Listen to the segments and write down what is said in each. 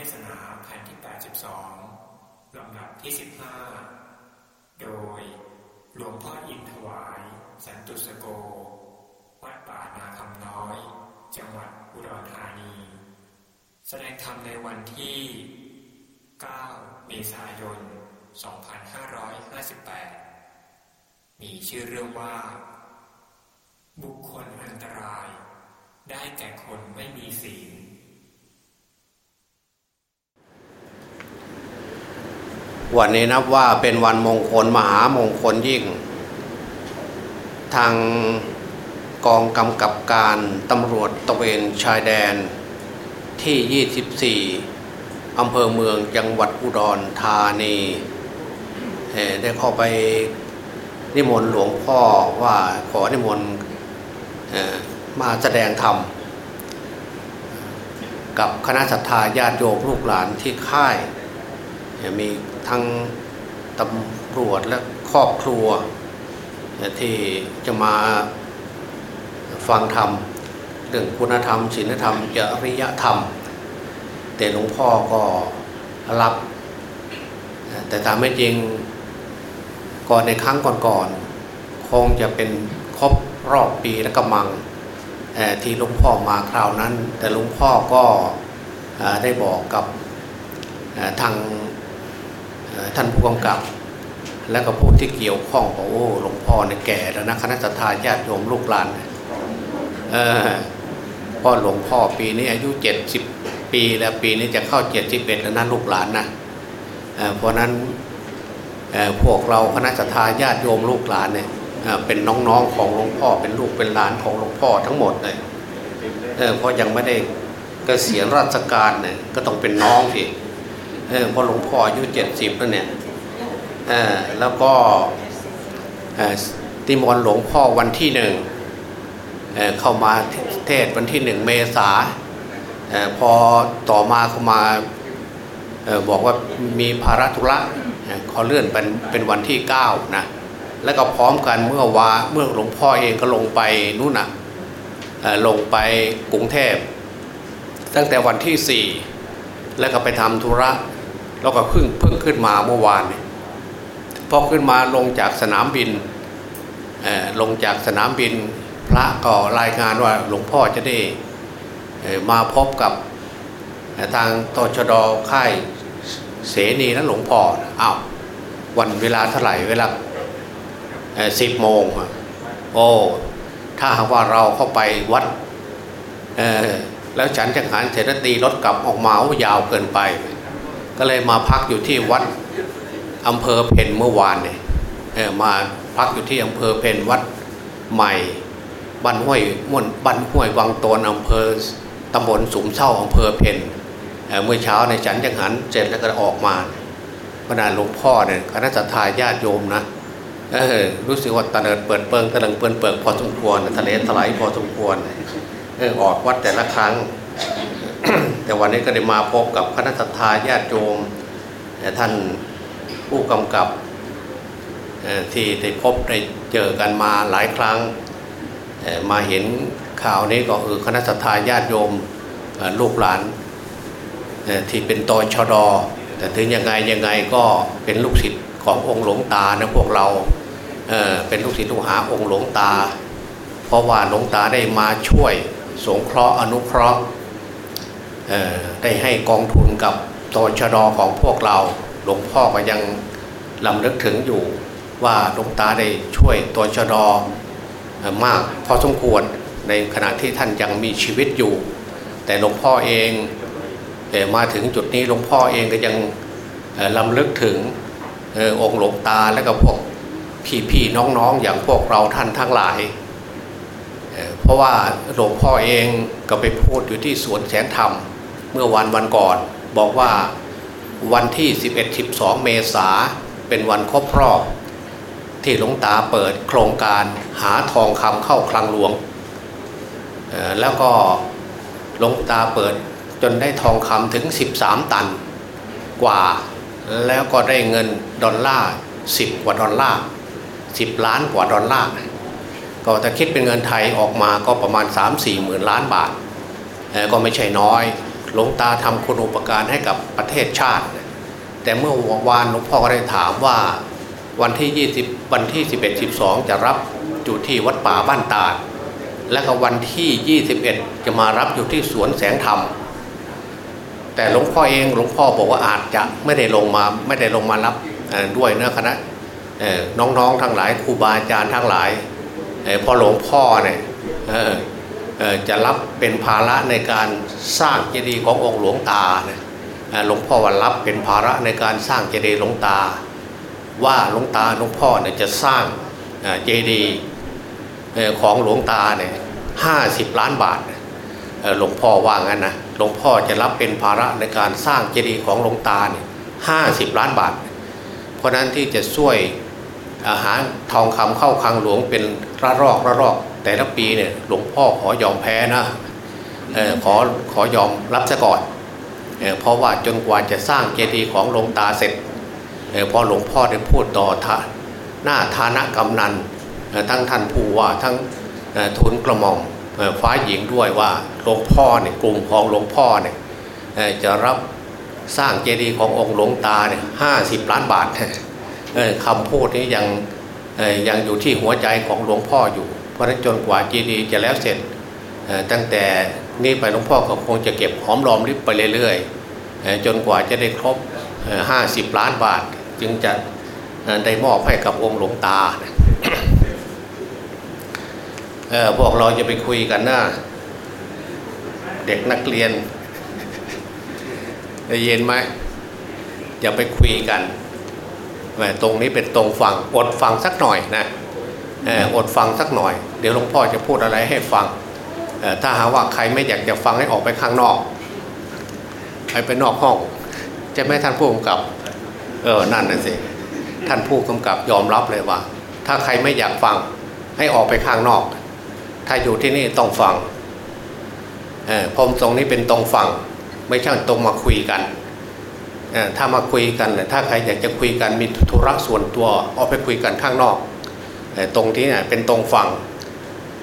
ทศนาแผ่นที่ 82 ลำดับที่ 15 โดยหลวงพ่ออินถวาย สันตุสโก วัดป่านาคำน้อย จังหวัดอุดรธานี แสดงธรรมในวันที่ 9 เมษายน 2558 มีชื่อเรื่องว่า บุคคลอันตราย ได้แก่คนไม่มีศีล วันนี้นับว่าเป็นวันมงคลมหามงคลยิ่ง ทางกองกำกับการตำรวจตะเวนชายแดนที่ 24 อำเภอเมืองจังหวัดอุดรธานีได้เข้าไปนิมนต์หลวงพ่อว่าขอนิมนต์มาแสดงธรรม กับคณะศรัทธาญาติโยมลูกหลานที่ค่าย มี ทั้งตำรวจและครอบครัว ที่จะมาฟังธรรมเรื่องคุณธรรมศีลธรรมจริยธรรม แต่หลวงพ่อก็รับ แต่ตามไม่จริงก่อนในครั้งก่อนๆคงจะเป็นครบรอบปีและกำมังที่หลวงพ่อมาคราวนั้น แต่หลวงพ่อก็ได้บอกกับทาง ท่านผู้กำกับ และก็ผู้ที่เกี่ยวข้องบอกโอ้หลวงพ่อเนี่ยแก่แล้วนะคณะสัตยาญาติโยมลูกหลานเออพ่อหลวงพ่อปีนี้อายุเจ็ดสิบปีแล้วปีนี้จะเข้าเจ็ดสิบเอ็ดแล้วนะลูกหลานนะเเพราะนั้นพวกเราคณะสัตยาญาติโยมลูกหลานเนี่ยเเป็นน้องๆของหลวงพ่อเป็นลูกเป็นหลานของหลวงพ่อทั้งหมดเลยเออเพราะยังไม่ได้เกษียณราชการเนี่ยก็ต้องเป็นน้องสิเเออพอหลวงพ่ออายุเจ็ดสิบแล้วเนี่ยเออแล้วก็ติมนหลวงพ่อวันที่หนึ่งเเข้ามาเทศวันที่หนึ่งเมษาออพอต่อมาเข้ามาออบอกว่ามีภาระธุระเขอเลื่อนเป็นเป็นวันที่เก้านะแล้วก็พร้อมกันเมื่อวาเมื่อหลวงพ่อเองก็ลงไปนู่นนะลงไปกรุงเทพตั้งแต่วันที่สี่แล้วก็ไปทำธุระ แล้วก็เพิ่งเพิ่งขึ้นมาเมื่อวานนี่พอขึ้นมาลงจากสนามบินลงจากสนามบิน พระก็รายงานว่าหลวงพ่อจะได้มาพบกับทางตชดค่ายเสนีและหลวงพ่ออ้าววันเวลาเท่าไหร่เวลาสิบโมงโอ้ถ้าหากว่าเราเข้าไปวัดแล้วฉันจังหันเสร็จตีรถกลับออกมาโอ้ยาวเกินไป ก็เลยมาพักอยู่ที่วัดอำเภอเพนเมื่อวานเนี่ยมาพักอยู่ที่อำเภอเพนวัดใหม่บ้านห้วยม่วนบ้านห้วยวังโตนอำเภอตำบลสุมเศร้าอำเภอเพนเเมื่อเช้าในฉันจังหันเสร็จแล้วก็ออกมาพระนาหลวงพ่อเนี่ยคณะสัตยาญาติโยมนะเออรู้สึกว่าตะเนิดเปิดเปิงตะเลิงเปินเปิงพอสมควรทะเลถลายพอสมควรเออออกวัดแต่ละครั้ง แต่วันนี้ก็ได้มาพบกับคณะสัตยาญาติโยมเอ่อท่านผู้กำกับที่ได้พบได้เจอกันมาหลายครั้ง มาเห็นข่าวนี้ก็คือคณะสัตยาญาติโยมลูกหลานที่เป็นตชดแต่ถึงยังไงยังไงก็เป็นลูกศิษย์ขององค์หลวงตานะพวกเราเเป็นลูกศิษย์ลูกหาองค์หลวงตา เพราะว่าหลวงตาได้มาช่วยสงเคราะห์อนุเคราะห์ ได้ให้กองทุนกับตชดของพวกเราหลวงพ่อก็ยังลำลึกถึงอยู่ว่าหลวงตาได้ช่วยตชดเอ่อมากพอสมควรในขณะที่ท่านยังมีชีวิตอยู่ แต่หลวงพ่อเองเอ่มาถึงจุดนี้หลวงพ่อเองก็ยังลำลึกถึงองค์หลวงตาและก็พวกพี่ๆน้องๆออย่างพวกเราท่านทั้งหลาย เพราะว่าหลวงพ่อเองก็ไปพูดอยู่ที่สวนแสนธรรม เมื่อวันวันก่อนบอกว่าวันที่ 11-12 เมษาเป็นวันครบรอบ ที่หลวงตาเปิดโครงการหาทองคำเข้าคลังหลวง แล้วก็หลวงตาเปิดจนได้ทองคำถึง 13 ตันกว่า แล้วก็ได้เงินดอลลาร์10 กว่าดอลลาร์10 ล้านกว่าดอลลาร์ก็ถ้าคิดเป็นเงินไทยออกมาก็ประมาณ 3 4หมื่นล้านบาทก็ไม่ใช่น้อย หลวงตาทำคุณอุปการให้กับประเทศชาติ แต่เมื่อวานหลวงพ่อก็ได้ถามว่าวันที่ 20 วันที่ 11 12 จะรับอยู่ที่วัดป่าบ้านตาดและก็วันที่ 21 จะมารับอยู่ที่สวนแสงธรรม แต่หลวงพ่อเองหลวงพ่อบอกว่าอาจจะไม่ได้ลงมาไม่ได้ลงมารับด้วยเนะคณะน้องๆทั้งหลายครูบาอาจารย์ทั้งหลายพอหลวงพ่อเนี่ย จะรับเป็นภาระในการสร้างเจดีย์ขององค์หลวงตาเนี่ยหลวงพ่อว่ารับเป็นภาระในการสร้างเจดีย์หลวงตา ว่าหลวงตาหลวงพ่อเนี่ยจะสร้างเจดีย์ของหลวงตาเนี่ยห้าสิบล้านบาทหลวงพ่อว่างั้นนะหลวงพ่อจะรับเป็นภาระในการสร้างเจดีย์ของหลวงตาเนี่ยห้าสิบล้านบาท เพราะนั้นที่จะช่วยอาหารทองคำเข้าคลังหลวงเป็นระรอกระรอก แต่ละปีเนี่ยหลวงพ่อขอยอมแพ้นะออขอขอยอมรับซะก่อนเเพราะว่าจนกว่าจะสร้างเจดีย์ของหลวงตาเสร็จพอหลวงพ่อได้พูดต่อท่าหน้าฐานะกำนันทั้งท่านผู้ว่าทั้งทุนกระหม่อมฟ้าหญิงด้วยว่าหลวงพ่อเนี่ยกลุ่มของหลวงพ่อเนี่ยจะรับสร้างเจดีย์ขององค์หลวงตาเนี่ยห้าสิบล้านบาทคำพูดนี้ยังยังอยู่ที่หัวใจของหลวงพ่ออยู่ ราะนั้นจนกว่าเจดีย์จะแล้วเสร็จตั้งแต่นี้ไปหลวงพ่อก็คงจะเก็บหอมรอมริบไปเรื่อยๆจนกว่าจะได้ครบห้าสิบล้านบาท จึงจะได้มอบให้กับองค์หลวงตาพวกเราจะไปคุยกันนะเด็กนักเรียนได้ยินไหมอย่าไปคุยกันตรงนี้เป็นตรงฟังอดฟังสักหน่อยนะ อดฟังสักหน่อย เดี๋ยวหลวงพ่อจะพูดอะไรให้ฟัง ถ้าหาว่าใครไม่อยากจะฟังให้ออกไปข้างนอกไปไปนอกห้อง จะไม่ท่านผู้กำกับ เออ นั่นน่ะสิ ท่านผู้กำกับยอมรับเลยว่า ถ้าใครไม่อยากฟังให้ออกไปข้างนอก ถ้าอยู่ที่นี่ต้องฟังพรมตรงนี้เป็นตรงฟัง ไม่ใช่ตรงมาคุยกันถ้ามาคุยกันถ้าใครอยากจะคุยกันมีธุระส่วนตัวออกไปคุยกันข้างนอก ตรงที่เนี่ยเป็นตรงฟัง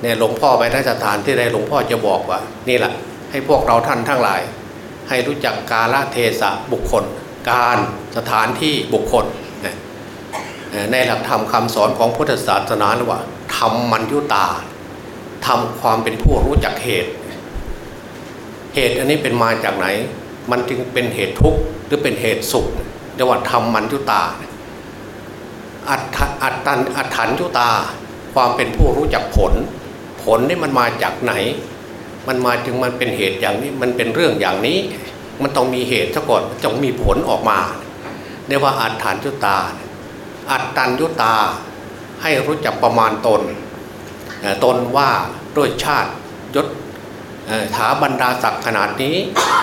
เนี่ยหลวงพ่อไปนสถานที่ใดหลวงพ่อจะบอกว่า นี่แหละให้พวกเราท่านทั้งหลาย ให้รู้จักกาลเทศะบุคคล การสถานที่บุคคล ในหลักธรรมคาสอนของพุทธศาสนาหรือว่าทำมันยุตาทำความเป็นผู้รู้จักเหตุ เหตุอันนี้เป็นมาจากไหน มันจึงเป็นเหตุทุกข์หรือเป็นเหตุสุขเรียกว่าทำมันยุตา อัตอัตตันอัตถันยุตา ความเป็นผู้รู้จักผล ผลนี่มันมาจากไหน มันมาจึงมันเป็นเหตุอย่างนี้มันเป็นเรื่องอย่างนี้ มันต้องมีเหตุซะก่อนจงมีผลออกมาเรียกว่าอัตถันยุตา อัตตันยุตา ให้รู้จักประมาณตนตนว่าด้วยชาติยศถาบรรดาศักดิ์ขนาดนี้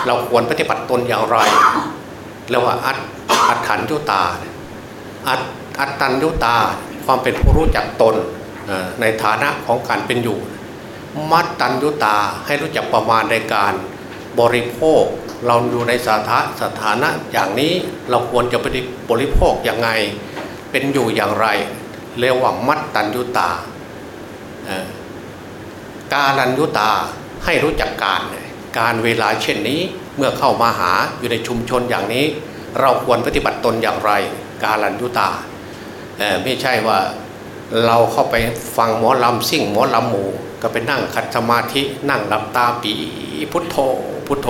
เราควรปฏิบัติตนอย่างไรเรียกว่าอัตอัตถันยุตาอัต อัตตันยุตา ความเป็นผู้รู้จักตนในฐานะของการเป็นอยู่ มัตตันยุตาให้รู้จักประมาณในการบริโภค เราอยู่ในสถาสถานะอย่างนี้เราควรจะบริโภคอย่างไงเป็นอยู่อย่างไร เรียกว่ามัตตันยุตา กาลันยุตาให้รู้จักการการเวลาเช่นนี้เมื่อเข้ามาหาอยู่ในชุมชนอย่างนี้ เราควรปฏิบัติตนอย่างไร กาลันยุตา ไม่ใช่ว่าเราเข้าไปฟังหมอลำซิ่งหมอลำหมูก็ไปนั่งขัดสมาธินั่งหลับตาปีพุทโธพุทโธ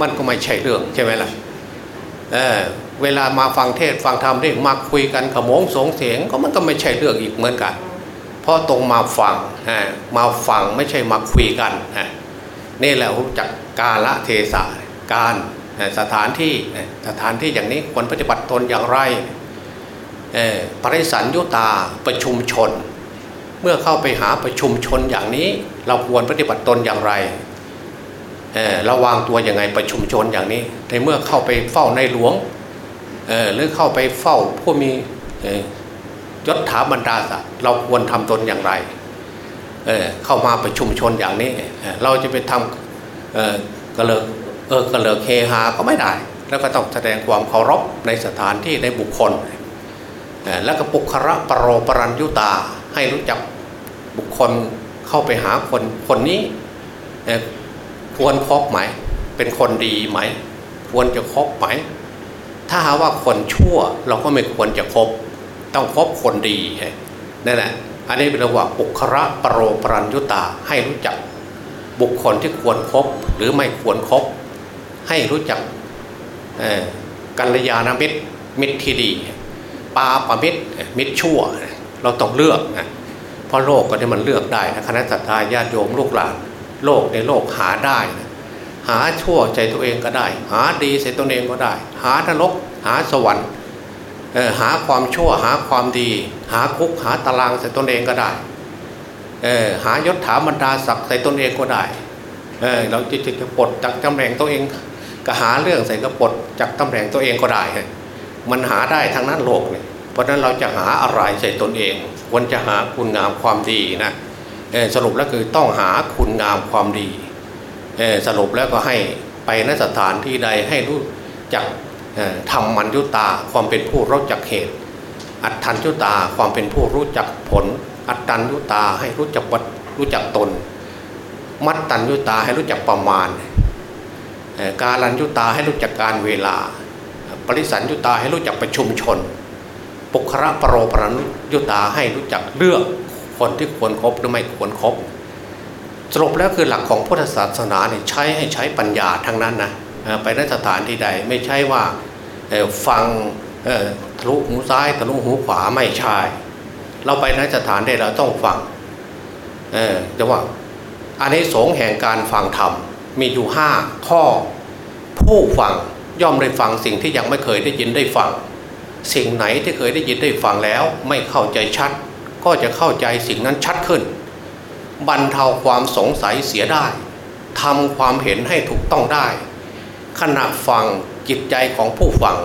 มันก็ไม่ใช่เรื่องใช่ไหมล่ะเเวลามาฟังเทศฟังธรรมได้มาคุยกันขโมงสงเสียงก็มันก็ไม่ใช่เรื่องอีกเหมือนกัน เพราะตรงมาฟังมาฟังไม่ใช่มาคุยกันนี่แหละรู้จักกาละเทศะการสถานที่สถานที่อย่างนี้ควรปฏิบัติตนอย่างไร ปริสันยุตาประชุมชน เมื่อเข้าไปหาประชุมชนอย่างนี้ เราควรปฏิบัติตนอย่างไรเราวางตัวยังไงประชุมชนอย่างนี้ ในเมื่อเข้าไปเฝ้าในหลวงหรือเข้าไปเฝ้าผู้มียศถาบรรดาศักดิ์เราควรทำตนอย่างไรเเข้ามาประชุมชนอย่างนี้เราจะไปทำกระเลิกเออกระเลิกเฮฮาก็ไม่ได้ แล้วก็ต้องแสดงความเคารพในสถานที่ในบุคคล แล้วก็ปุคระปรโรปรัญยุตา ให้รู้จักบุคคลเข้าไปหาคนคนนี้ควรครบไหม เป็นคนดีไหม ควรจะครบไหม ถ้าหาว่าคนชั่วเราก็ไม่ควรจะครบต้องครบคนดีนั่นแหละอันนี้เป็นเรียกว่าบุคระปรโรปรัญยุตาให้รู้จักบุคคลที่ควรครบหรือไม่ควรครบให้รู้จักกัลยาณมิตรมิตรที่ดี ปาปมิตรมิตรชั่ว เราต้องเลือกนะเพราะโลกก็ที่มันเลือกได้นะคณะสัตยาญาติโยมลูกหลานโลกในโลกหาได้นะหาชั่วใจตัวเองก็ได้ หาดีใส่ตัวเองก็ได้ หานรกหาสวรรค์หาความชั่วหาความดี หาคุกหาตารางใส่ตนเองก็ได้หายศถาบรรดาศักดิ์ใส่ตนเองก็ได้เเราจะจะปลดจากตำแหน่งตัวเองก็หาเรื่องใส่กระปลดจากตำแหน่งตัวเองก็ได้ มันหาได้ทั้งนั้นโลกเนี่ย เพราะนั้นเราจะหาอะไรใส่ตนเองควรจะหาคุณงามความดีนะสรุปแล้วคือต้องหาคุณงามความดีสรุปแล้วก็ให้ไปนสถานที่ใดให้รู้จักทำมันยุตาความเป็นผู้รู้จักเหตุ อัตถัญยุตาความเป็นผู้รู้จักผล อัตตัญยุตาให้รู้จักวัดรู้จักตน มัตตัญยุตาให้รู้จักประมาณ การัญยุตาให้รู้จักการเวลา ปริสัญยุตาให้รู้จักประชุมชน ปุคระปรโรปรยุตาให้รู้จักเลือกคนที่ควรครบหรือไม่ควรครบสรุปแล้วคือหลักของพุทธศาสนาเนี่ยใช้ให้ใช้ปัญญาทั้งนั้นนะไปนสถานที่ใดไม่ใช่ว่าฟังทะลุหูซ้ายทะลุหูขวาไม่ใช่เราไปนสถานใดเราต้องฟังจะว่าอันนี้สงแห่งการฟังธรรมมีอยู่ห้าข้อผู้ฟังย่อมได้ฟังสิ่งที่ยังไม่เคยได้ยินได้ฟัง สิ่งไหนที่เคยได้ยินได้ฟังแล้ว ไม่เข้าใจชัด ก็จะเข้าใจสิ่งนั้นชัดขึ้น บรรเทาความสงสัยเสียได้ทำความเห็นให้ถูกต้องได้ ขณะฟังจิตใจของผู้ฟัง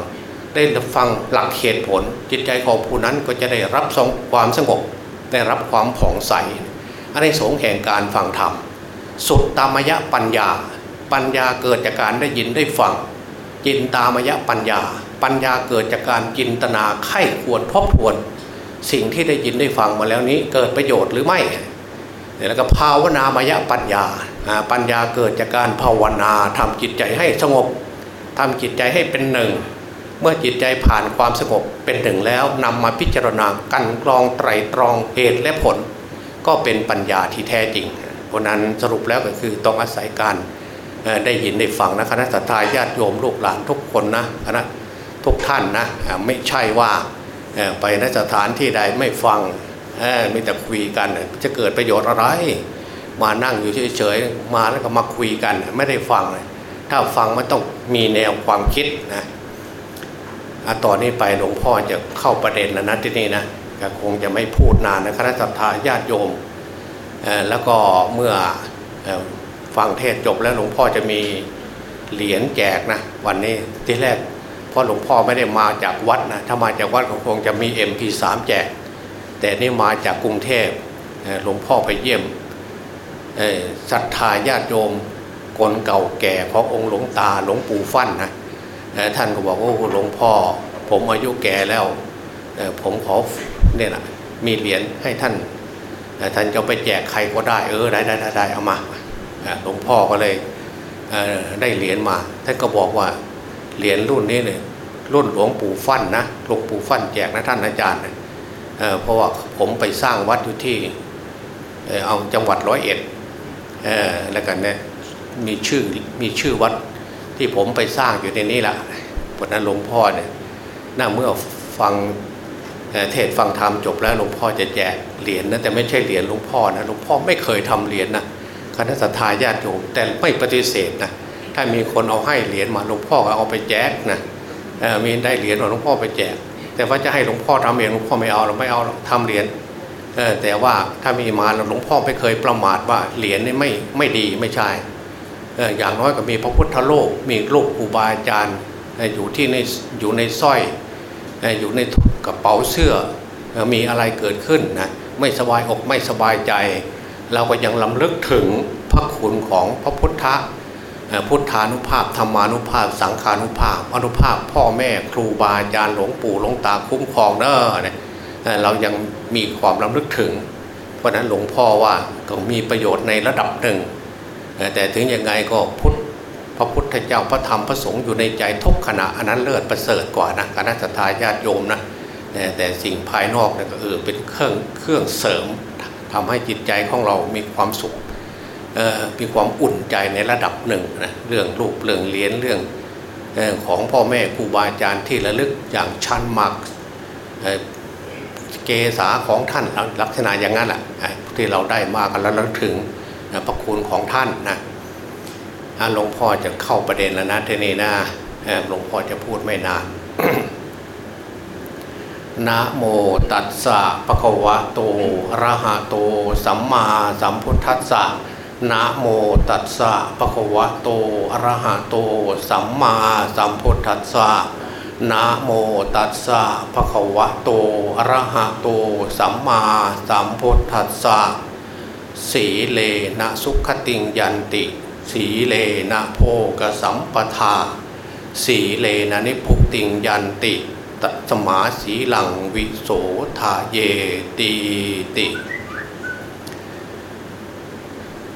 ได้ฟังหลักเหตุผล จิตใจของผู้นั้นก็จะได้รับทรงความสงบได้รับความผ่องใสอันนี้สงแห่งการฟังธรรม สุดตามยะปัญญา ปัญญาเกิดจากการได้ยินได้ฟังจินตามยะปัญญา ปัญญาเกิดจากการจินตนาไข้ควรทบทวน สิ่งที่ได้ยินได้ฟังมาแล้วนี้เกิดประโยชน์หรือไม่แล้วก็ภาวนามยะปัญญาปัญญาเกิดจากการภาวนาทำจิตใจให้สงบทำจิตใจให้เป็นหนึ่ง เมื่อจิตใจผ่านความสงบเป็นหนึ่งแล้วนำมาพิจารณากันกรองไตรตรองเหตุและผล ก็เป็นปัญญาที่แท้จริงเพราะนั้นสรุปแล้วก็คือต้องอาศัยการได้ยินได้ฟังนะคณะสัตยาญาติโยมลูกหลานทุกคนนะคณะ ทุกท่านนะไม่ใช่ว่าไปนสถานที่ใดไม่ฟังไม่แต่คุยกันจะเกิดประโยชน์อะไร มานั่งอยู่เฉยๆมาแล้วก็มาคุยกันไม่ได้ฟังเลยถ้าฟังมันต้องมีแนวความคิดนะตอนนี้ไปหลวงพ่อจะเข้าประเด็นแล้วนะที่นี่นะก็คงจะไม่พูดนานนะคณะสัตยาญาติโยมแล้วก็เมื่อฟังเทศจบแล้วหลวงพ่อจะมีเหรียญแจกนะวันนี้ที่แรก เพราะหลวงพ่อไม่ได้มาจากวัดนะถ้ามาจากวัดคงจะมี MP3 แจก แต่นี่มาจากกรุงเทพหลวงพ่อไปเยี่ยมศรัทธาญาติโยมคนเก่าแก่ขององค์หลวงตาหลวงปู่ฟั่นนะท่านก็บอกว่าหลวงพ่อ ผมอายุแก่แล้วผมขอเนี่ยนะมีเหรียญให้ท่านท่านจะไปแจกใครก็ได้เออได้ได้ได้เอามาหลวงพ่อก็เลยได้เหรียญมา ท่านก็บอกว่า เหรียญรุ่นนี้เนี่ยรุ่นหลวงปู่ฟั่นนะหลวงปู่ฟั่นแจกนะท่านอาจารย์เเพราะว่าผมไปสร้างวัดอยู่ที่เอาจังหวัดร้อยเอ็ดแล้วกันเนี่ยมีชื่อมีชื่อวัดที่ผมไปสร้างอยู่ในนี้แหละเพราะนั้นหลวงพ่อเนี่ยน่าเมื่อฟังเทศฟังธรรมจบแล้วหลวงพ่อจะแจกเหรียญนะแต่ไม่ใช่เหรียญหลวงพ่อนะหลวงพ่อไม่เคยทำเหรียญนะคณะสัตยาญาติโยมแต่ไม่ปฏิเสธนะ ถ้ามีคนเอาให้เหรียญมาหลวงพ่อก็เอาไปแจกนะมีได้เหรียญหลวงพ่อไปแจก แต่ว่าจะให้หลวงพ่อทำเองหลวงพ่อไม่เอาเราไม่เอาทำเหรียญแต่ว่าถ้ามีมาหลวงพ่อไม่เคยประมาทว่าเหรียญนี่ไม่ไม่ดีไม่ใช่อย่างน้อยก็มีพระพุทธโลกมีโลกอุบาจารย์อยู่ที่ในอยู่ในสร้อยอยู่ในกระเป๋าเสื้อมีอะไรเกิดขึ้นนะไม่สบายอกไม่สบายใจ เราก็ยังลำลึกถึงพระคุณของพระพุทธ พุทธานุภาพธรรมานุภาพ สังขานุภาพ อนุภาพพ่อแม่ครูบาอาจารย์หลวงปู่หลวงตาคุ้มครองเนอะเรายังมีความรำลึกถึง เพราะนั้นหลวงพ่อว่าก็มีประโยชน์ในระดับหนึ่ง แต่ถึงยังไงก็พุทธพระพุทธเจ้าพระธรรมพระสงฆ์อยู่ในใจทุกขณะอันนั้นเลิศประเสริฐกว่านะคณะสัตยาญาติโยมนะแต่สิ่งภายนอกเนี่ยก็เออเป็นเครื่องเครื่องเสริมทำให้จิตใจของเรามีความสุข มีความอุ่นใจในระดับหนึ่งนะเรื่องรูปเรื่องเลี้ยนเรื่องของพ่อแม่ครูบาอาจารย์ที่ระลึกอย่างชันมากเกษาของท่านลักษณะอย่างนั้นแหละที่เราได้มากันแล้วนึกถึงพระคุณของท่านนะหลวงพ่อจะเข้าประเด็นแล้วนะเทนีนะหลวงพ่อจะพูดไม่นานนะโมตัสสะปะคะวะโตระหะโต สัมมาสัมพุทธัสสะ นะโมตัสสะปะคะวะโตอะระหะโต สัมมาสัมพุทธัสสะนะโมตัสสะภะคะวะโตอะระหะโต สัมมาสัมพุทธัสสะสีเลนะสุขติงยันติ สีเลนะโพกสัมปทา สีเลนะนิพุติงยันติตสมาสีหลังวิโสทาเยตีติ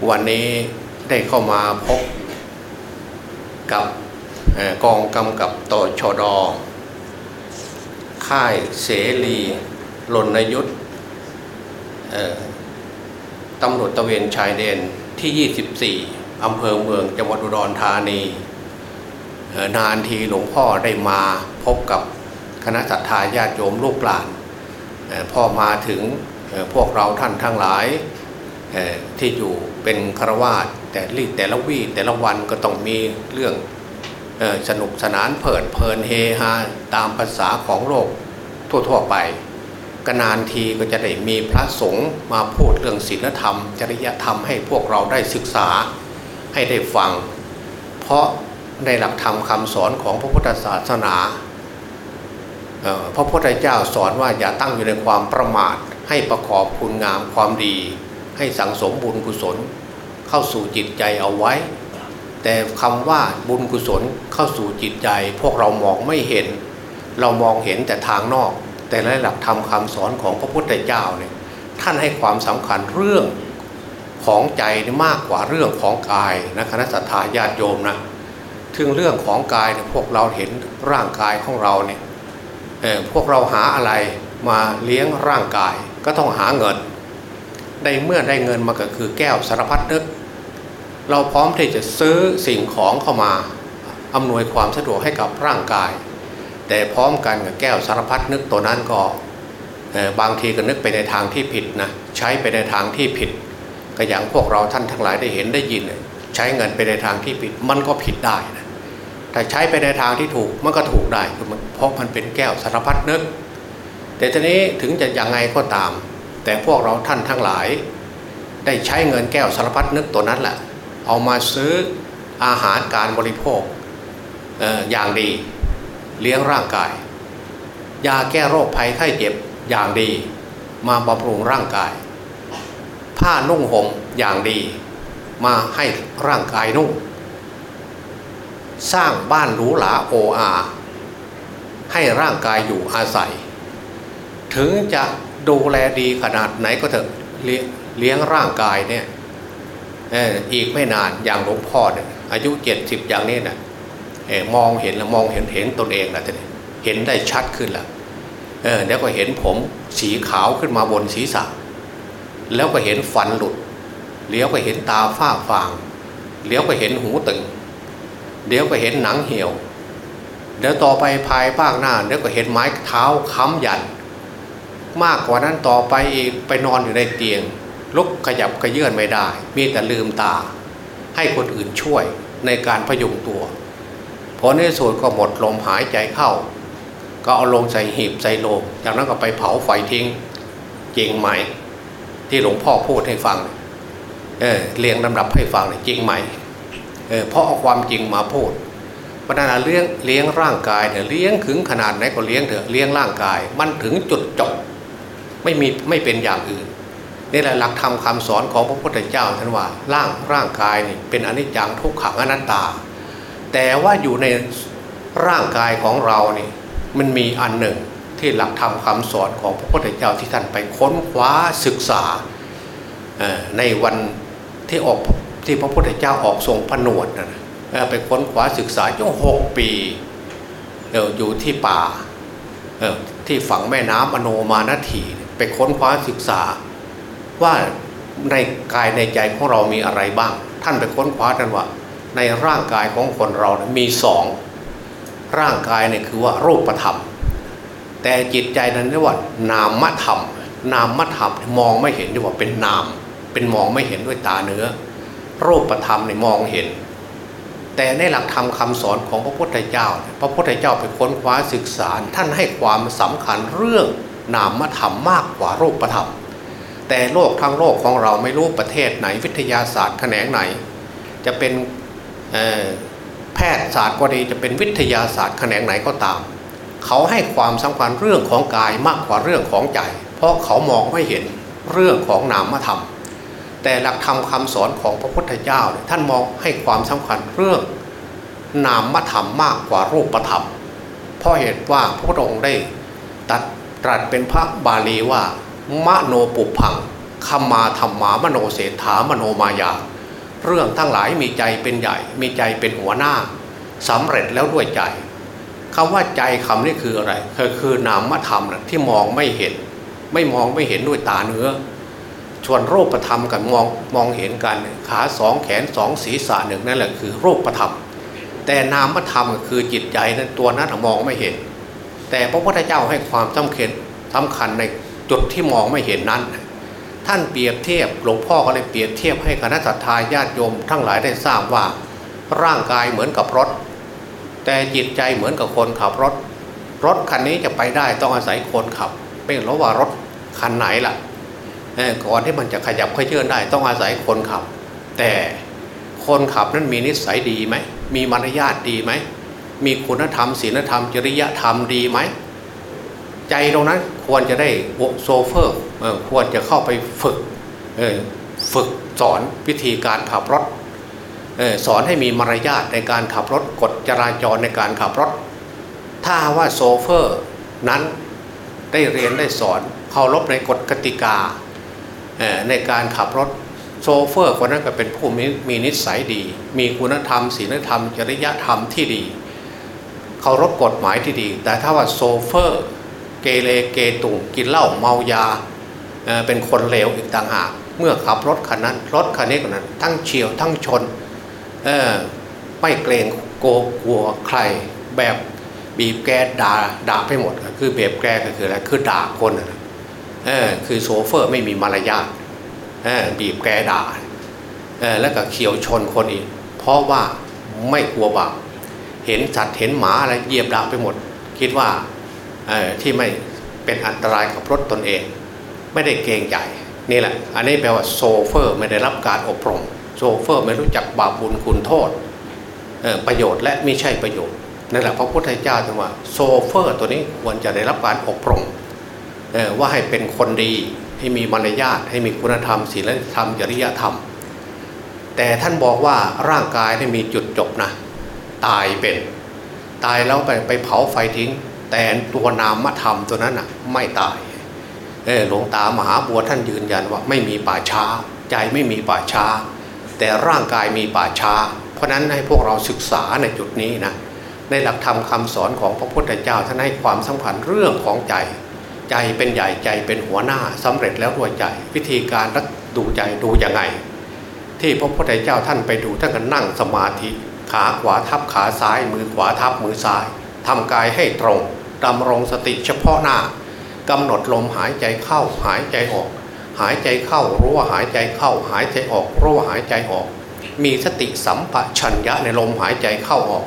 วันนี้ได้เข้ามาพบกับกองกำกับต่อชอดอค่ายเสรีลนยุทธตำรวจตะเวนชายแดนที่ 24 อำเภอเมืองจังหวัดอุดรธานี นานทีหลวงพ่อได้มาพบกับคณะสัตยาญาติโยมลูกหลาน พ่อมาถึงพวกเราท่านทั้งหลาย ที่อยู่เป็นครวาสแต่รีแต่ละวี่แต่ละวันก็ต้องมีเรื่องสนุกสนานเผิดเพลินเฮฮาตามภาษาของโลกทั่วๆไปกนานทีก็จะได้มีพระสงฆ์มาพูดเรื่องศีลธรรม จริยธรรมให้พวกเราได้ศึกษาให้ได้ฟัง เพราะในหลักธรรมคำสอนของพระพุทธศาสนาพระพุทธเจ้าสอนว่าอย่าตั้งอยู่ในความประมาทให้ประกอบคุณงามความดี ให้สังสมบุญกุศล เข้าสู่จิตใจเอาไว้ แต่คำว่าบุญกุศลเข้าสู่จิตใจ พวกเรามองไม่เห็น เรามองเห็นแต่ทางนอก แต่ในหลักธรรมคาสอนของพระพุทธเจ้าเนี่ยท่านให้ความสำคัญเรื่องของใจมากกว่าเรื่องของกายนะคณะสัตยาญาติโยมนะถึงเรื่องของกายเนี่ยพวกเราเห็นร่างกายของเราเนี่ยพวกเราหาอะไรมาเลี้ยงร่างกายก็ต้องหาเงิน ได้เมื่อได้เงินมาก็คือแก้วสารพัดนึก เราพร้อมที่จะซื้อสิ่งของเข้ามาอำนวยความสะดวกให้กับร่างกาย แต่พร้อมกันกับแก้วสารพัดนึกตัวนั้นก็บางทีก็นึกไปในทางที่ผิดนะใช้ไปในทางที่ผิด ก็อย่างพวกเราท่านทั้งหลายได้เห็นได้ยิน ใช้เงินไปในทางที่ผิดมันก็ผิดได้นะแต่ใช้ไปในทางที่ถูกมันก็ถูกได้เพราะมันเป็นแก้วสารพัดนึก แต่ทีนี้ถึงจะยังไงก็ตาม แต่พวกเราท่านทั้งหลาย ได้ใช้เงินแก้วสารพัดนึกตัวนั้นแหละเอามาซื้ออาหารการบริโภคอย่างดี เลี้ยงร่างกาย ยาแก้โรคภัยไข้เจ็บอย่างดี มาบำรุงร่างกาย ผ้านุ่งห่มอย่างดี มาให้ร่างกายนุ่ง สร้างบ้านหรูหราโออาให้ร่างกายอยู่อาศัย ถึงจะ ดูแลดีขนาดไหนก็เถอะเลี้ยงร่างกายเนี่ยอีกไม่นานอย่างหลวงพ่อเนี่ยอายุเจ็ดสิบอย่างนี้นะ่ะมองเห็นแล้วมองเห็นเห็นตนเองแล้วทีนี้เห็นได้ชัดขึ้นแล้วเเดี๋ยวก็เห็นผมสีขาวขึ้นมาบนศีรษะ แล้วก็เห็นฟันหลุดเลี้ยวก็เห็นตาฝ้าฟางเลี้ยวก็เห็นหูตึงเดี๋ยวก็เห็นหนังเหี่ยว เดี๋ยวต่อไปภายภาคหน้าเดี๋ยวก็เห็นไม้เท้าค้ำยัน มากกว่านั้นต่อไปอีกไปนอนอยู่ในเตียงลุกขยับขยื่นไม่ได้ มีแต่ลืมตา ให้คนอื่นช่วยในการพยุงตัวพอในสุดก็หมดลมหายใจเข้า ก็เอาลงใส่หีบใส่โลงจากนั้นก็ไปเผาไฟทิ้งจริงไหม ที่หลวงพ่อพูดให้ฟังเออเรียงลำดับให้ฟังจริงไหมเออเพราะเอาความจริงมาพูดปัญหาเลี้ยงเลี้ยงร่างกายเนี่ยเลี้ยงถึงขนาดไหนก็เลี้ยงเถอะเลี้ยงร่างกาย มันถึงจุดจบ ไม่มีไม่เป็นอย่างอื่นนี่แหละหลักธรรมคาสอนของพระพุทธเจ้าท่านว่าร่างร่างกายนี่เป็นอนิจจังทุกขังอนัตตา แต่ว่าอยู่ในร่างกายของเรานี่มันมีอันหนึ่งที่หลักธรรมคาสอนของพระพุทธเจ้าที่ท่านไปค้นคว้าศึกษาในวันที่ออกที่พระพุทธเจ้าออกทรงผนวดนะไปค้นคว้าศึกษาอยู่หกปีอยู่ที่ป่าที่ฝั่งแม่น้ำอโนมานาที ไปค้นคว้าศึกษา ว่าในกายในใจของเรามีอะไรบ้าง ท่านไปค้นคว้ากันว่า ในร่างกายของคนเรามีสองร่างกายเนี่ยคือว่ารูปธรรม แต่จิตใจนั้นเรียกว่านามธรรม นามธรรมมองไม่เห็นดียกว่าเป็นนาม เป็นมองไม่เห็นด้วยตาเนื้อ รูปธรรมเนี่ยมองเห็น แต่ในหลักธรรมคาสอนของพระพุทธเจ้า พระพุทธเจ้าไปค้นคว้าศึกษาท่านให้ความสำคัญเรื่อง นามธรรมมากกว่ารูปธรรม แต่โลกทั้งโลกของเราไม่รู้ประเทศไหนวิทยาศาสตร์แขนงไหน จะเป็นแพทยศาสตร์ก็ดีจะเป็นวิทยาศาสตร์แขนงไหนก็ตาม เขาให้ความสำคัญเรื่องของกายมากกว่าเรื่องของใจ เพราะเขามองไม่เห็นเรื่องของนามธรรม แต่หลักธรรมคาสอนของพระพุทธเจ้าท่านมองให้ความสำคัญเรื่องนามธรรมมากกว่ารูปธรรม เพราะเหตุว่าพระองค์ได้ตัด ตรัสเป็นพระบาลีว่ามโนปุพังคมาธรรมามโนเศรษฐามโนมายา เรื่องทั้งหลายมีใจเป็นใหญ่ มีใจเป็นหัวหน้าสำเร็จแล้วด้วยใจคำว่าใจคำนี้คืออะไรคือคือนามธรรมนะที่มองไม่เห็น ไม่มองไม่เห็นด้วยตาเนื้อชวนรูปธรรมกันมองมองเห็นกันขาสองแขนสองศีรษะหนึ่งนั่นแหละคือรูปธรรม แต่นามธรรมคือจิตใจนั้นตัวนั้นมองไม่เห็น แต่พระพุทธเจ้าให้ความสำคัญสำคัญในจุดที่มองไม่เห็นนั้น ท่านเปรียบเทียบหลวงพ่อก็เลยเปรียบเทียบให้คณะทาญาติโยมทั้งหลายได้ทราบว่า ร่างกายเหมือนกับรถ แต่จิตใจเหมือนกับคนขับรถ รถคันนี้จะไปได้ต้องอาศัยคนขับไม่รู้ว่ารถคันไหนล่ะก่อนที่มันจะขยับขยื่นได้ต้องอาศัยคนขับ แต่คนขับนั้นมีนิสัยดีไหมมีมารยาทดีไหม มีคุณธรรมศีลธรรม จริยธรรมดีไหม ใจตรงนั้นควรจะได้โซเฟอร์ควรจะเข้าไปฝึกฝึกสอนวิธีการขับรถสอนให้มีมารยาทในการขับรถกฎจราจรในการขับรถ ถ้าว่าโซเฟอร์นั้นได้เรียนได้สอนเคารพในกฎกติกาในการขับรถโซเฟอร์คนนั้นก็เป็นผู้มีมีนิสัยดี มีคุณธรรมศีลธรรม จริยธรรมที่ดี เคารพกฎหมายที่ดี แต่ถ้าว่าโซเฟอร์เกเรเกตุงกินเหล้าเมายาเป็นคนเลวอีกต่างหากเมื่อขับรถคันนั้นรถคันนี้คนนั้น ทั้งเฉียวทั้งชนไม่เกรงโกกลัวใครแบบบีบแกด่าด่าไปหมดคือเบีบแกก็คืออะไรคือด่าคนเออคือโซเฟอร์ไม่มีมารยาทบีบแตรด่าแล้วก็เฉี่ยวชนคนอีก เพราะว่าไม่กลัวบาป เห็นสัตว์เห็นหมาอะไรเหยียบดะไปหมด คิดว่าที่ไม่เป็นอันตรายกับรถตนเอง ไม่ได้เกรงใจนี่แหละ อันนี้แปลว่าโซเฟอร์ไม่ได้รับการอบรมโซเฟอร์ไม่รู้จักบาปบุญคุณโทษประโยชน์และไม่ใช่ประโยชน์นั่นแหละพระพุทธเจ้าจึงว่าโซเฟอร์ตัวนี้ควรจะได้รับการอบรมว่าให้เป็นคนดีให้มีมารยาทให้มีคุณธรรมศีลธรรมจริยธรรม แต่ท่านบอกว่าร่างกายได้มีจุดจบนะ ตายเป็น ตายแล้วไปไปเผาไฟทิ้ง แต่ตัวนามธรรมตัวนั้นอะไม่ตายหลวงตามหาบัวท่านยืนยันว่าไม่มีป่าช้า ใจไม่มีป่าช้า แต่ร่างกายมีป่าช้า เพราะนั้นให้พวกเราศึกษาในจุดนี้นะในหลักธรรมคาสอนของพระพุทธเจ้าท่านให้ความสำคัญเรื่องของใจ ใจเป็นใหญ่ใจเป็นหัวหน้าสำเร็จแล้วด้วยใจ วิธีการดูใจดูยังไง ที่พระพุทธเจ้าท่านไปดูท่านก็นั่งสมาธิ ขาขวาทับขาซ้าย มือขวาทับมือซ้ายทำกายให้ตรงดำรงสติเฉพาะหน้ากำหนดลมหายใจเข้าหายใจออก หายใจเข้ารู้ว่าหายใจเข้า หายใจออกรู้ว่าหายใจออก มีสติสัมปชัญญะในลมหายใจเข้าออก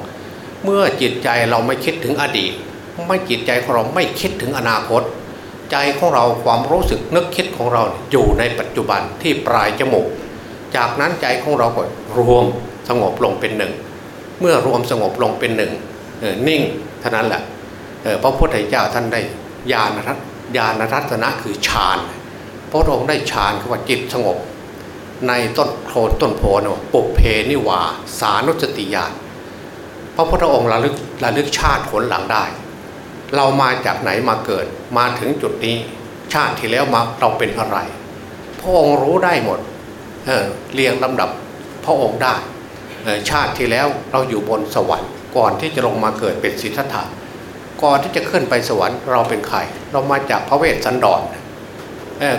เมื่อจิตใจเราไม่คิดถึงอดีต ไม่จิตใจของเราไม่คิดถึงอนาคต ใจของเราความรู้สึกนึกคิดของเราอยู่ในปัจจุบันที่ปลายจมูก จากนั้นใจของเราก็รวมสงบลงเป็นหนึ่ง เมื่อรวมสงบลงเป็นหนึ่งนิ่งเท่านั้นแหละพระพุทธเจ้าท่านได้ญาณรัตญาณรัตนะคือฌานพระองค์ได้ฌานคือว่าจิตสงบ ในต้นโคลนต้นโพนปุเพนิวาสานุสติญาณพระพุทธองค์ระลึกระลึกชาติผลหลังได้ เรามาจากไหนมาเกิดมาถึงจุดนี้ ชาติที่แล้วมาเราเป็นอะไร พระองค์รู้ได้หมดเเรียงลำดับพระองค์ได้ ชาติที่แล้วเราอยู่บนสวรรค์ก่อนที่จะลงมาเกิดเป็นสิทธัตถะก่อนที่จะขึ้นไปสวรรค์เราเป็นใคร เรามาจากพระเวสสันดร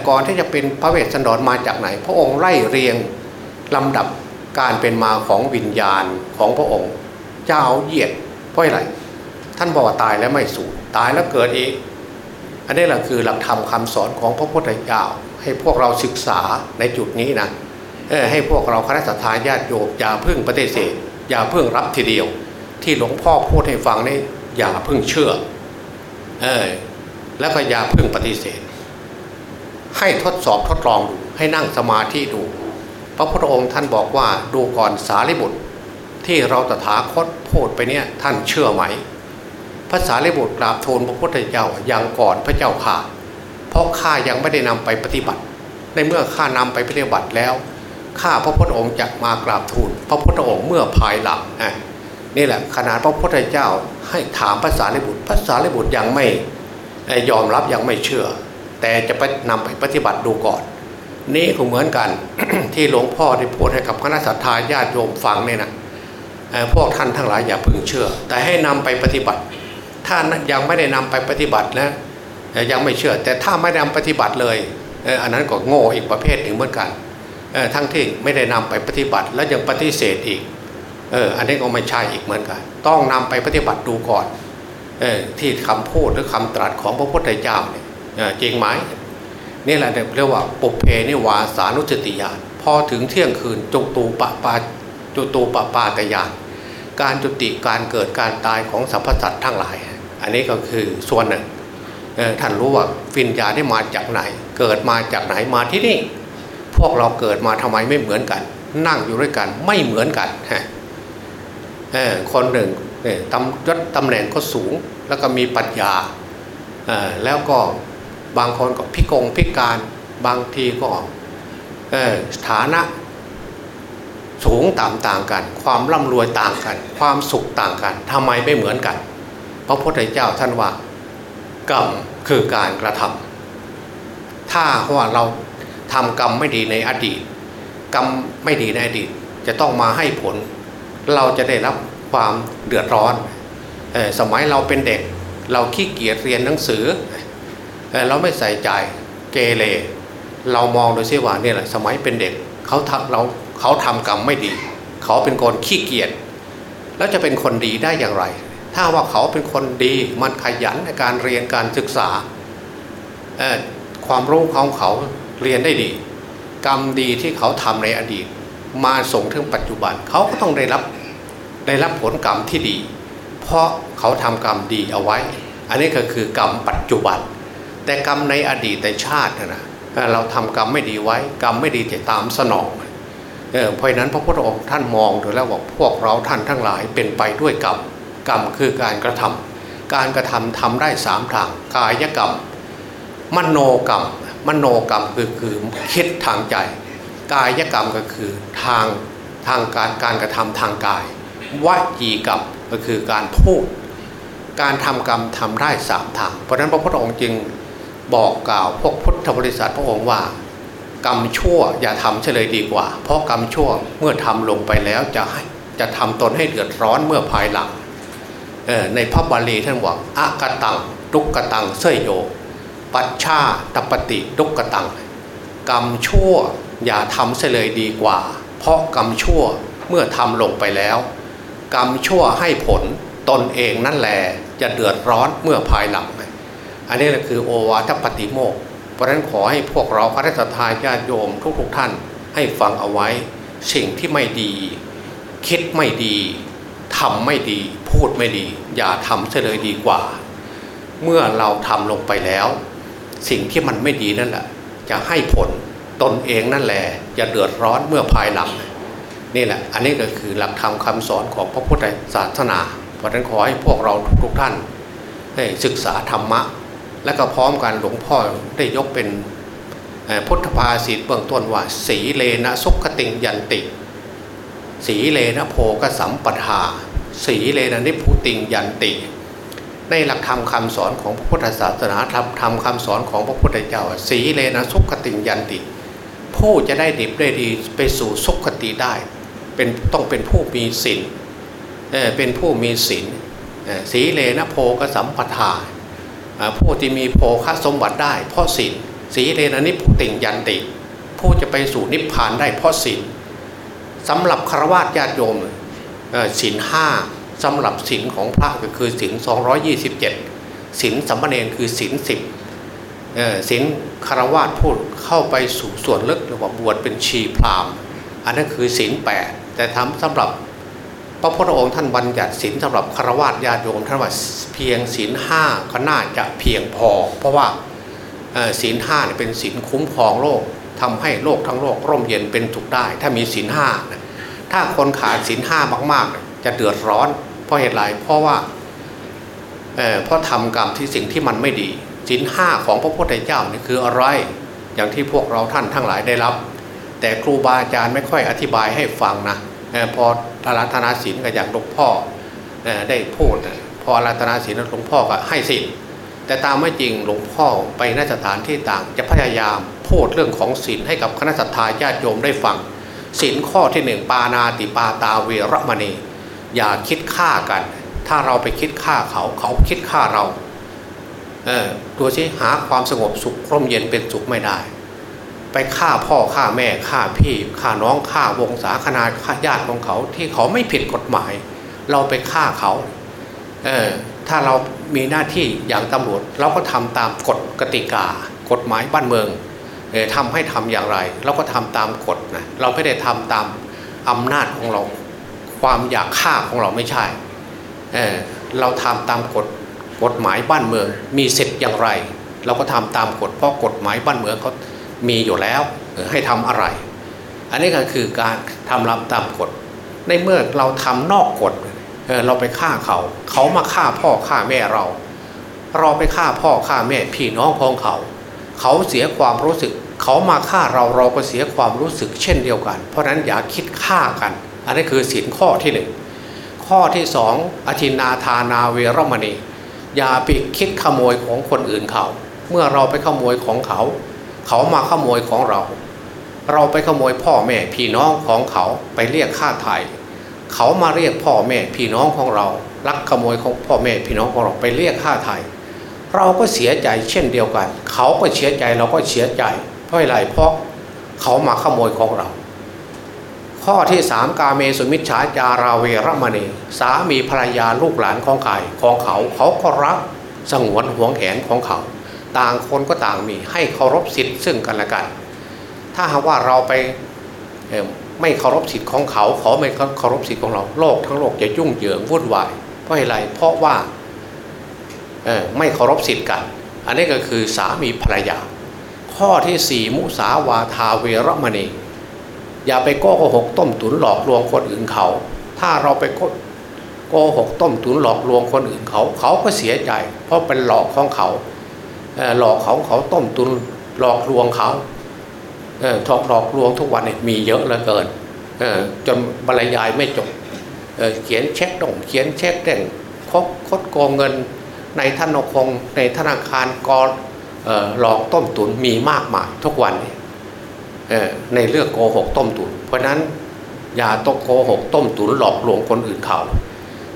ก่อนที่จะเป็นพระเวสสันดรมาจากไหน พระองค์ไล่เรียงลำดับการเป็นมาของวิญญาณของพระองค์ เจ้าเหยียดเพราะอะไรท่านบอกว่าตายแล้วไม่สูญตายแล้วเกิดอีก อันนี้แหละคือหลักธรรมคาสอนของพระพุทธเจ้าให้พวกเราศึกษาในจุดนี้นะ ให้พวกเราคณะสัตยาญาติโยมอย่าเพึ่งปฏิเสธอย่าเพึ่งรับทีเดียว ที่หลวงพ่อพูดให้ฟังนี่อย่าเพึ่งเชื่อเออแล้วก็อย่าพึ่งปฏิเสธ ให้ทดสอบทดลองดูให้นั่งสมาธิดู พระพุทธองค์ท่านบอกว่าดูก่อนสารีบุตร ที่เราตถาคตพูดไปเนี่ยท่านเชื่อไหมภาษาเลบุตรกราบทูลพระพุทธเจ้ายังก่อนพระเจ้าข่าเพราะข้ายังไม่ได้นำไปปฏิบัติ ในเมื่อข้านำไปปฏิบัติแล้ว ข้าพระพุทธองค์จะมากราบทูลพระพุทธองค์เมื่อภายหลังนี่แหละขนาดพระพุทธเจ้าให้ถามภาษาเลบุตรภาษาเลบุตรยังไม่ยอมรับยังไม่เชื่อ แต่จะไปนำไปปฏิบัติดูก่อน นี่ก็เหมือนกันที่หลวงพ่อได้พูดให้กับคณะสัตยาญาติโยมฟังเนี่ยนะพวกท่านทั้งหลายอย่าพึงเชื่อ แต่ให้นำไปปฏิบัติ ถ้ายังไม่ได้นำไปปฏิบัติแล้วยังไม่เชื่อ แต่ถ้าไม่นำปฏิบัติเลยอันนั้นก็โง่อีกประเภทหนึ่งเหมือนกัน ทั้งที่ไม่ได้นำไปปฏิบัติ แล้วยังปฏิเสธอีกเอออันนี้ก็ไม่ใช่อีกเหมือนกัน ต้องนำไปปฏิบัติดูก่อนเออที่คำพูดหรือคำตรัสของพระพุทธเจ้าเนี่ยจริงไหมนี่แหละเรียกว่าปุเพนิวาสานุสติญาณพอถึงเที่ยงคืนจงตูปะปาจุตูปะปาตยานการจุติการเกิดการตายของสรรพสัตว์ทั้งหลาย อันนี้ก็คือส่วนหนึ่งท่านรู้ว่าฟินญาได้มาจากไหน เกิดมาจากไหนมาที่นี่ พวกเราเกิดมาทำไมไม่เหมือนกัน นั่งอยู่ด้วยกันไม่เหมือนกันฮะคนหนึ่งตำยศตำแหน่งก็สูง แล้วก็มีปัญญาแล้วก็บางคนก็พิกงพิการบางทีก็ฐานะสูงต่ำต่างกัน ความร่ำรวยต่างกัน ความสุขต่างกันทำไมไม่เหมือนกัน พระพุทธเจ้าท่านว่ากรรมคือการกระทำถ้าว่าเรา ทำกรรมไม่ดีในอดีต กรรมไม่ดีในอดีต จะต้องมาให้ผล เราจะได้รับความเดือดร้อน สมัยเราเป็นเด็ก เราขี้เกียจเรียนหนังสือ เราไม่ใส่ใจเกเรเรามองโดยเสียว่านี่แหละสมัยเป็นเด็กเขาทำเราเขาทำกรรมไม่ดี เขาเป็นคนขี้เกียจแล้วจะเป็นคนดีได้อย่างไร ถ้าว่าเขาเป็นคนดีมันขยันในการเรียนการศึกษาความรู้ของเขา เรียนได้ดี กรรมดีที่เขาทำในอดีต มาส่งถึงปัจจุบันเขาก็ต้องได้รับได้รับผลกรรมที่ดี เพราะเขาทำกรรมดีเอาไว้ อันนี้ก็คือกรรมปัจจุบัน แต่กรรมในอดีตแต่ชาตินะเราทำกรรมไม่ดีไว้ กรรมไม่ดีจะตามสนองเพราะนั้นพระพุทธองค์ท่านมองดูแล้วว่าพวกเราท่านทั้งหลายเป็นไปด้วยกรรมกรรมคือการกระทำการกระทำทำได้สามทางกายกรรม มโนกรรม มโนกรรมคือคือคิดทางใจ กายกรรมก็คือทางทางการการกระทำทางกายวจีกรรมก็คือการพูด การทำกรรมทำได้สามทาง เพราะนั้นพระพุทธองค์จึงบอกกล่าวพวกพุทธบริษัทพระองค์ว่า กรรมชั่วอย่าทำเฉลยดีกว่า เพราะกรรมชั่วเมื่อทำลงไปแล้วจะจะทำตนให้เดือดร้อนเมื่อภายหลังในพระบาลีท่านว่าอากตังทุกกตังเสยโย ปัจชาตปฏิทุกตัง กรรมชั่วอย่าทำเสเลยดีกว่า เพราะกรรมชั่วเมื่อทำลงไปแล้ว กรรมชั่วให้ผลตนเองนั่นแหละจะเดือดร้อนเมื่อภายหลัง อันนี้แหละคือโอวาทปฏิโมกเพราะฉะนั้นขอให้พวกเราพระราชทายญาติโยมทุกๆทท่าน ให้ฟังเอาไว้สิ่งที่ไม่ดี คิดไม่ดีทำไม่ดี พูดไม่ดี อย่าทำเสียเลยดีกว่า เมื่อเราทำลงไปแล้ว สิ่งที่มันไม่ดีนั่นแหละจะให้ผลตนเองนั่นแหละจะเดือดร้อนเมื่อภายหลังนี่แหละ อันนี้ก็คือหลักธรรมคาสอนของพระพุทธศาสนาเพราะฉะนั้นขอให้พวกเราทุกท่านให้ศึกษาธรรมะ และก็พร้อมกันหลวงพ่อได้ยกเป็นพุทธภาษิตเบื้องต้นว่า สีเลนะสุขติงยันติ สีเลนะโพกสัมปทา สีเลนะนิพุติงยันติ ในหลักธรรมคาสอนของพระพุทธศาสนาธรรมธรรมคำสอนของพระพุทธเจ้าสีเลนะสุขติยันติ ผู้จะได้ดิบได้ดีไปสู่สุขติได้ เป็นต้องเป็นผู้มีศีลเเป็นผู้มีศีลสีเลนะโพกสัมปทาผู้ที่มีโภคสมบัติได้ เพราะศีลสีเลนะนิพุติยันติ ผู้จะไปสู่นิพพานได้เพราะศีลสำหรับคารวะญาติโยมศีลห้า สำหรับศีลของพระก็คือศีล227ศีลสัมมาเนคือศีลสิบศีลคารวะพูดเข้าไปสู่ส่วนลึกหรือว่าบวชเป็นชีพราหมณ์อันนั้นคือศีลแปดแต่ทำสำหรับพระพุทธองค์ท่านบัญญัติศีลสำหรับคารวะญาติโยมท่านว่าเพียงศีลห้าก็น่าจะเพียงพอ เพราะว่าศีลห้าเป็นศีลคุ้มครองโลกทำให้โลกทั้งโลกร่มเย็นเป็นถูกได้ ถ้ามีศีลห้าถ้าคนขาดศีลห้ามากๆ จะเดือดร้อน เพราะเหตุไรเพราะว่าเเพราะทำกรรมที่สิ่งที่มันไม่ดีศีลห้าของพระพุทธเจ้านี่คืออะไร อย่างที่พวกเราท่านทั้งหลายได้รับ แต่ครูบาอาจารย์ไม่ค่อยอธิบายให้ฟังนะพออาราธนาศีลก็อย่างหลวงพ่อได้พูดพออาราธนาศีลหลวงพ่อก็ให้ศีลแต่ตามไม่จริงหลวงพ่อไปนสถานที่ต่าง จะพยายามพูดเรื่องของศีลให้กับคณะสัตยาญาติโยมได้ฟังศีลข้อที่หนึ่งปานาติปาตาเวรมณี อย่าคิดฆ่ากัน ถ้าเราไปคิดฆ่าเขาเขาคิดฆ่าเราเออตัวที่หาความสงบสุขร่มเย็นเป็นสุขไม่ได้ ไปฆ่าพ่อฆ่าแม่ฆ่าพี่ฆ่าน้องฆ่าวงศาคณาฆ่าญาติของเขา ที่เขาไม่ผิดกฎหมาย เราไปฆ่าเขาเออถ้าเรามีหน้าที่อย่างตำรวจเราก็ทำตามกฎกติกา กฎหมายบ้านเมืองทำให้ทำอย่างไร เราก็ทำตามกฎนะเราไม่ได้ทำตามอำนาจของเรา ความอยากฆ่าของเราไม่ใช่เเราทำตามกฎกฎหมายบ้านเมือง มีสิทธิ์อย่างไร เราก็ทำตามกฎเพราะกฎหมายบ้านเมืองเขามีอยู่แล้วให้ทำอะไร อันนี้ก็คือการทำรำตามกฎ ในเมื่อเราทำนอกกฎเเราไปฆ่าเขา เขามาฆ่าพ่อฆ่าแม่เรา เราไปฆ่าพ่อฆ่าแม่พี่น้องของเขา เขาเสียความรู้สึก เขามาฆ่าเราเราก็เสียความรู้สึกเช่นเดียวกัน เพราะนั้นอย่าคิดฆ่ากัน อันนี้คือสินข้อที่หนึ่งข้อที่สองอธินาทานาเวรมณี อย่าไปคิดขโมยของคนอื่นเขา เมื่อเราไปขโมยของเขา เขามาขโมยของเรา เราไปขโมยพ่อแม่พี่น้องของเขาไปเรียกค่าไถ่เขามาเรียกพ่อแม่พี่น้องของเราลักขโมยของพ่อแม่พี่น้องของเราไปเรียกค่าไถ่เราก็เสียใจเช่นเดียวกัน เขาก็เสียใจเราก็เสียใจเพราะอะไรเพราะเขามาขโมยของเรา ข้อที่สามกาเมสุมิชฌาจาราเวรมณีสามีภรรยาลูกหลานของใครของเขาเขาก็รักสงวนห่วงแหนของเขา ต่างคนก็ต่างมีให้เคารพสิทธิ์ซึ่งกันและกัน ถ้าหากว่าเราไปไม่เคารพสิทธิ์ของเขาเขาไม่เคารพสิทธิ์ของเราโลกทั้งโลกจะยุ่งเหยิงวุ่นวายเพราะอะไรเพราะว่าไม่เคารพสิทธิ์กัน อันนี้ก็คือสามีภรรยา ข้อที่สี่มุสาวาทาเวรมณี อย่าไปโกหกต้มตุนหลอกลวงคนอื่นเขา ถ้าเราไปโกหกต้มตุนหลอกลวงคนอื่นเขา เขาก็เสียใจ เพราะเป็นหลอกของเขาหลอกเขาเขาต้มตุนหลอกลวงเขาทอกหลอกลวงทุกวันมีเยอะเหลือเกินจนบรรยายไม่จบเขียนเช็คด่งเขียนเช็คเด่งคดคดโกงเงินในธนาคารในธนาคารกรหลอกต้มตุนมีมากมายทุกวัน ในเรื่องโกหกต้มตุนเพราะนั้นอย่าต้องโกหกต้มตุนหลอกลวงคนอื่นเขา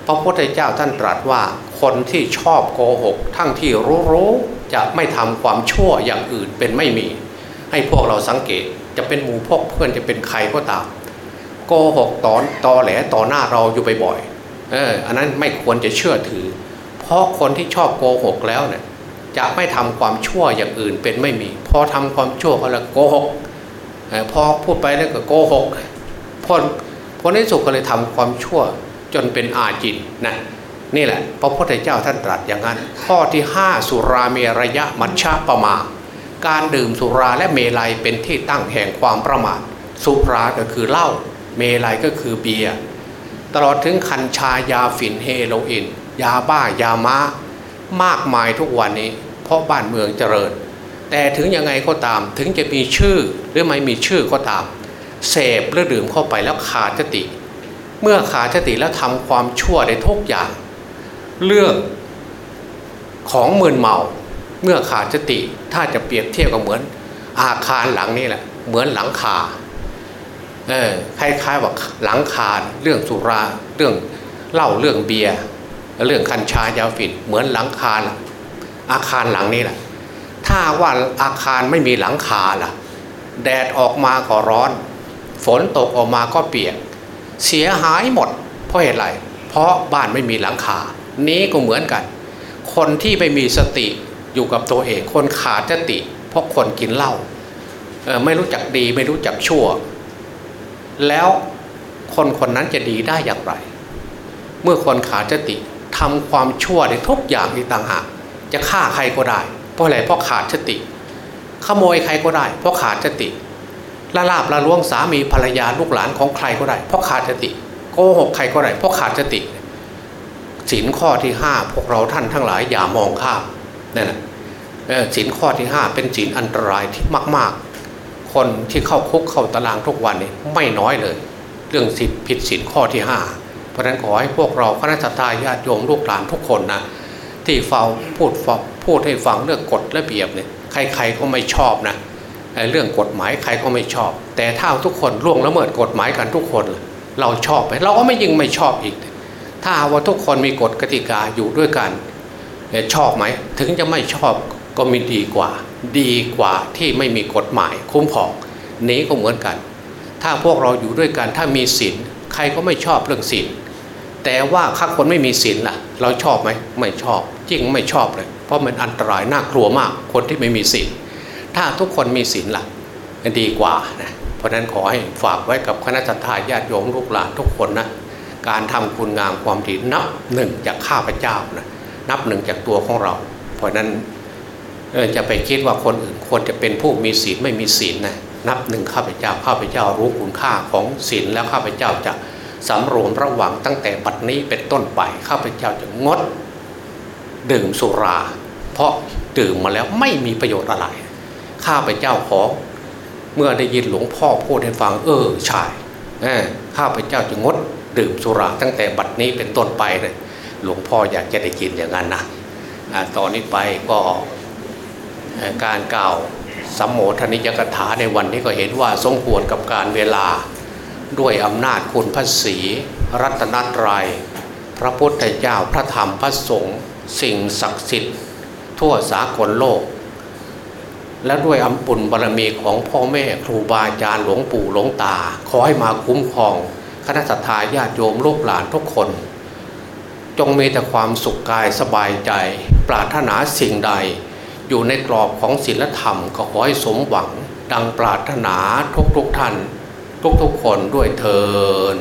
พระพุทธเจ้าท่านตรัสว่าคนที่ชอบโกหก ทั้งที่รู้รู้จะไม่ทำความชั่วอย่างอื่นเป็นไม่มี ให้พวกเราสังเกตจะเป็นหมู่พกเพื่อนจะเป็นใครก็ตาม โกหกตอนตอแหลต่อหน้าเราอยู่บ่อยๆเอออันนั้นไม่ควรจะเชื่อถือ เพราะคนที่ชอบโกหกแล้วเนี่ยจะไม่ทำความชั่วอย่างอื่นเป็นไม่มี พอทำความชั่วเขาแล้วโกหก พอพูดไปแล้วก็โกหกพอพอในสุดก็เลยทำความชั่วจนเป็นอาจินนะนี่แหละพระพุทธเจ้าท่านตรัสอย่างนั้น ข้อที่ห้าสุราเมรยะมัชฌะประมา การดื่มสุราและเมลัยเป็นที่ตั้งแห่งความประมาทสุราก็คือเหล้าเมลัยก็คือเบียร์ตลอดถึงคัญชายาฝิ่นเฮโรอีนยาบ้ายาม้ามากมายทุกวันนี้ เพราะบ้านเมืองเจริญ แต่ถึงยังไงก็ตามถึงจะมีชื่อหรือไม่มีชื่อก็ตาม เสพหรือดื่มเข้าไปแล้วขาดสติ เมื่อขาดสติแล้วทำความชั่วในทุกอย่าง เรื่องของมืนเมาเมื่อขาดสติถ้าจะเปรียบเทียบกับเหมือน อาคารหลังนี้แหละเหมือนหลังคาเออคล้ายๆว่าหลังคาเรื่องสุราเรื่องเหล้าเรื่องเบียร์เรื่องคัญชายาฝิ่นเหมือนหลังคาอาคารหลังนี้แหละ ถ้าว่าอาคารไม่มีหลังคาล่ะ แดดออกมาก็ร้อน ฝนตกออกมาก็เปียก เสียหายหมด เพราะเหตุไร เพราะบ้านไม่มีหลังคา นี้ก็เหมือนกัน คนที่ไม่มีสติอยู่กับตัวเอง คนขาดสติ เพราะคนกินเหล้าไม่รู้จักดีไม่รู้จักชั่ว แล้วคนคนนั้นจะดีได้อย่างไร เมื่อคนขาดสติทำความชั่วในทุกอย่างในต่างหากจะฆ่าใครก็ได้ เพราะอะไรเพราะขาดสติ ขโมยใครก็ได้ เพราะขาดสติละลาบละล้วงสามีภรรยาลูกหลานของใครก็ได้ เพราะขาดสติ โกหกใครก็ได้ เพราะขาดสติสินข้อที่ห้าพวกเราท่านทั้งหลายอย่ามองข้ามนั่นแหละสินข้อที่ห้าเป็นสินอันตรายที่มาก ๆ คนที่เข้าคุกเข้าตารางทุกวันนี้ไม่น้อยเลย เรื่องสิทธิผิดสินข้อที่ห้าเพราะนั้นขอให้พวกเราคณะทาญาติโยมลูกหลานทุกคนนะ ที่เฝ้าพูดพูดให้ฟังเรื่องกฎระเบียบเนี่ยใครๆก็ไม่ชอบนะเรื่องกฎหมายใครก็ไม่ชอบ แต่ถ้าทุกคนล่วงละเมิดกฎหมายกันทุกคน เราชอบไหมเราก็ไม่ยิ่งไม่ชอบอีก ถ้าว่าทุกคนมีกฎกติกาอยู่ด้วยกันชอบไหมถึงจะไม่ชอบก็มีดีกว่า ดีกว่าที่ไม่มีกฎหมายคุ้มครองนี้ก็เหมือนกัน ถ้าพวกเราอยู่ด้วยกันถ้ามีศีลใครก็ไม่ชอบเรื่องศีลแต่ว่าถ้าคนไม่มีศีลล่ะ เราชอบไหมไม่ชอบ จริงไม่ชอบเลย เพราะมันอันตรายน่ากลัวมาก คนที่ไม่มีศีลถ้าทุกคนมีศีลล่ะดีกว่านะเพราะนั้นขอให้ฝากไว้กับคณะทาญาติโยมลูกหลานทุกคนนะการทำคุณงามความดีนับหนึ่งจากข้าพเจ้านะนับหนึ่งจากตัวของเรา เพราะนั้นจะไปคิดว่าคนอื่นควรจะเป็นผู้มีศีลไม่มีศีลนะนับหนึ่งข้าพเจ้าข้าพเจ้ารู้คุณค่าของศีลแล้วข้าพเจ้าจะสำรวมระวังตั้งแต่บัดนี้เป็นต้นไปข้าพเจ้าจะงด ดื่มสุรา เพราะดื่มมาแล้วไม่มีประโยชน์อะไร ข้าพเจ้าขอเมื่อได้ยินหลวงพ่อพูดให้ฟังเออใช่ข้าพเจ้าจะงดดื่มสุราตั้งแต่บัดนี้เป็นต้นไปเลยหลวงพ่ออยากจะได้กินอย่างนั้นนะตอนนี้ไปก็การกล่าวสัมโมทนิยกถาในวันนี้ก็เห็นว่าสมควรกับการเวลาด้วยอำนาจคุณพระศีรัตนตรยัยพระพุทธเจ้าพระธรรมพระสงฆ์ สิ่งศักดิ์สิทธิ์ ทั่วสากลโลก และด้วยอำปุลบารมีของพ่อแม่ครูบาอาจารย์หลวงปู่หลวงตา ขอให้มาคุ้มครอง คณะสัตยาญาติโยมลูกหลานทุกคน จงมีแต่ความสุขกายสบายใจ ปรารถนาสิ่งใด อยู่ในกรอบของศีลธรรมก็ขอให้สมหวัง ดังปรารถนาทุกๆทท่าน ทุกๆคนด้วยเทิน